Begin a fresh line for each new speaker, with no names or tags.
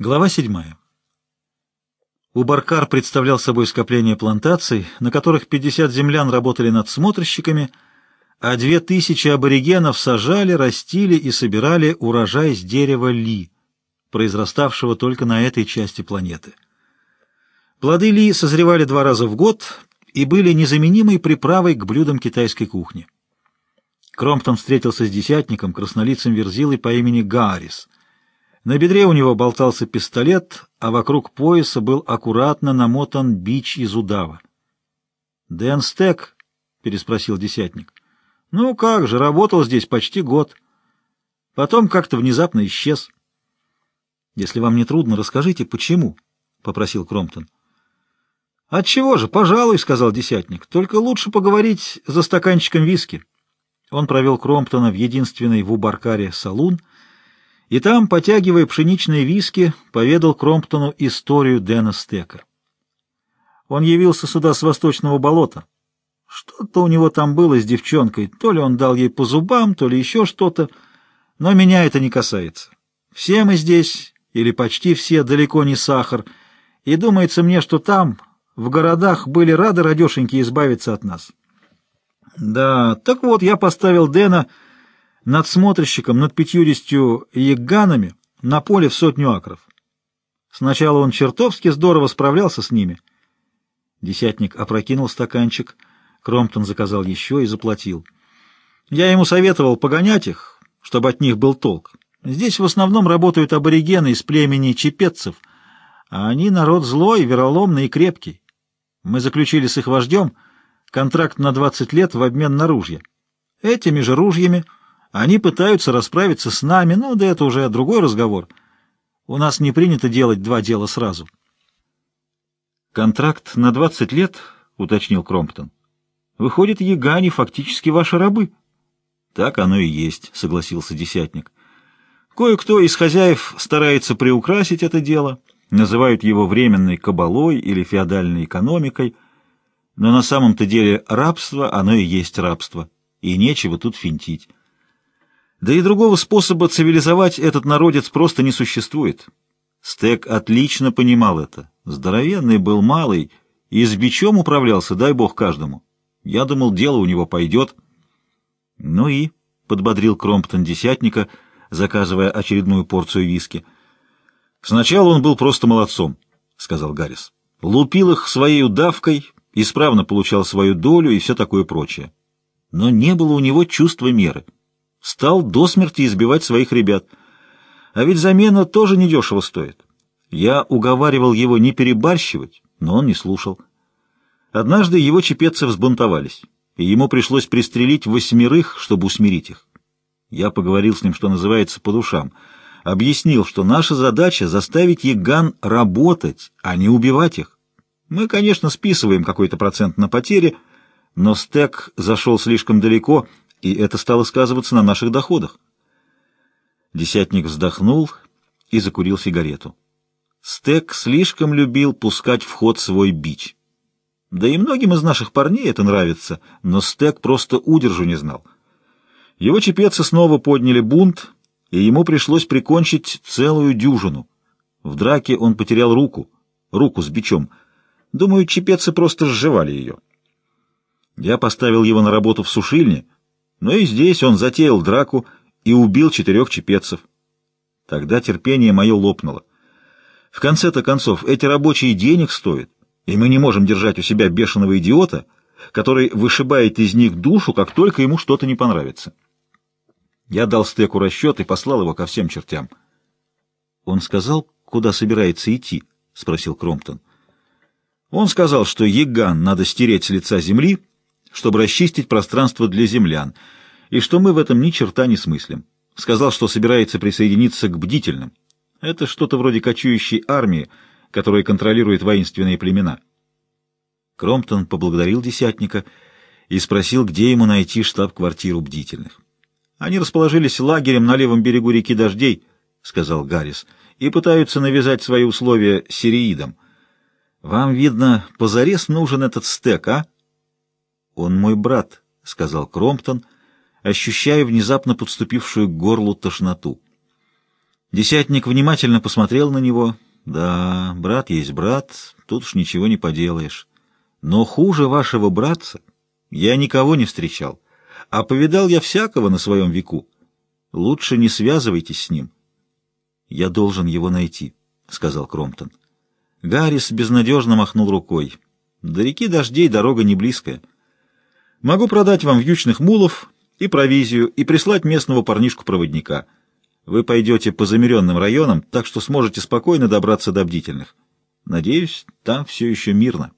Глава 7. Убаркар представлял собой скопление плантаций, на которых 50 землян работали надсмотрщиками, а 2000 аборигенов сажали, растили и собирали урожай с дерева ли, произраставшего только на этой части планеты. Плоды ли созревали два раза в год и были незаменимой приправой к блюдам китайской кухни. Кромптон встретился с десятником, краснолицым верзилой по имени Гаррис — на бедре у него болтался пистолет, а вокруг пояса был аккуратно намотан бич из удава. «Дэн Стек?» — переспросил десятник. «Ну как же, работал здесь почти год. Потом как-то внезапно исчез». «Если вам не трудно, расскажите, почему?» — попросил Кромптон. «Отчего же, пожалуй», — сказал десятник. «Только лучше поговорить за стаканчиком виски». Он провел Кромптона в единственный в Убаркаре салун — и там, потягивая пшеничные виски, поведал Кромптону историю Дэна Стека. Он явился сюда с восточного болота. Что-то у него там было с девчонкой, то ли он дал ей по зубам, то ли еще что-то, но меня это не касается. Все мы здесь, или почти все, далеко не сахар, и думается мне, что там, в городах, были рады радешеньки избавиться от нас. Да, так вот, я поставил Дэна надсмотрщиком над пятьюдесятью ягганами на поле в сотню акров. Сначала он чертовски здорово справлялся с ними. Десятник опрокинул стаканчик, Кромптон заказал еще и заплатил. Я ему советовал погонять их, чтобы от них был толк. Здесь в основном работают аборигены из племени чепецев, а они народ злой, вероломный и крепкий. Мы заключили с их вождем контракт на 20 лет в обмен на ружья. Этими же ружьями они пытаются расправиться с нами, ну да это уже другой разговор. У нас не принято делать два дела сразу. Контракт на 20 лет, уточнил Кромптон. Выходит, ягани фактически ваши рабы. Так оно и есть, согласился десятник. Кое-кто из хозяев старается приукрасить это дело, называют его временной кабалой или феодальной экономикой, но на самом-то деле рабство, оно и есть рабство, и нечего тут финтить. Да и другого способа цивилизовать этот народец просто не существует. Стек отлично понимал это. Здоровенный был малый и с бичом управлялся, дай бог каждому. Я думал, дело у него пойдет. Ну и, — подбодрил Кромптон десятника, заказывая очередную порцию виски. Сначала он был просто молодцом, — сказал Гаррис. Лупил их своей удавкой, исправно получал свою долю и все такое прочее. Но не было у него чувства меры. Стал до смерти избивать своих ребят. А ведь замена тоже недешево стоит. Я уговаривал его не перебарщивать, но он не слушал. Однажды его чепецы взбунтовались, и ему пришлось пристрелить восьмерых, чтобы усмирить их. Я поговорил с ним, что называется, по душам. Объяснил, что наша задача — заставить Яган работать, а не убивать их. Мы, конечно, списываем какой-то процент на потери, но стек зашел слишком далеко — и это стало сказываться на наших доходах. Десятник вздохнул и закурил сигарету. Стек слишком любил пускать в ход свой бич. Да и многим из наших парней это нравится, но Стек просто удержу не знал. Его чепецы снова подняли бунт, и ему пришлось прикончить целую дюжину. В драке он потерял руку, руку с бичом. Думаю, чепецы просто сживали ее. Я поставил его на работу в сушильне — но и здесь он затеял драку и убил четырех чепецов. Тогда терпение мое лопнуло. В конце-то концов, эти рабочие денег стоят, и мы не можем держать у себя бешеного идиота, который вышибает из них душу, как только ему что-то не понравится. Я дал Стеку расчет и послал его ко всем чертям. Он сказал, куда собирается идти? — спросил Кромптон. Он сказал, что Яган надо стереть с лица земли, чтобы расчистить пространство для землян, и что мы в этом ни черта не смыслим. Сказал, что собирается присоединиться к бдительным. Это что-то вроде кочующей армии, которая контролирует воинственные племена. Кромптон поблагодарил десятника и спросил, где ему найти штаб-квартиру бдительных. «Они расположились лагерем на левом берегу реки Дождей», — сказал Гаррис, — «и пытаются навязать свои условия сириидам. Вам, видно, позарез нужен этот стек, а?» «Он мой брат», — сказал Кромптон, ощущая внезапно подступившую к горлу тошноту. Десятник внимательно посмотрел на него. Да, брат есть брат, тут уж ничего не поделаешь. Но хуже вашего братца я никого не встречал, а повидал я всякого на своем веку. Лучше не связывайтесь с ним. Я должен его найти, — сказал Кромптон. Гаррис безнадежно махнул рукой. До реки дождей дорога не близкая. Могу продать вам вьючных мулов и провизию и прислать местного парнишку-проводника. Вы пойдете по замеренным районам, так что сможете спокойно добраться до бдительных. Надеюсь, там все еще мирно.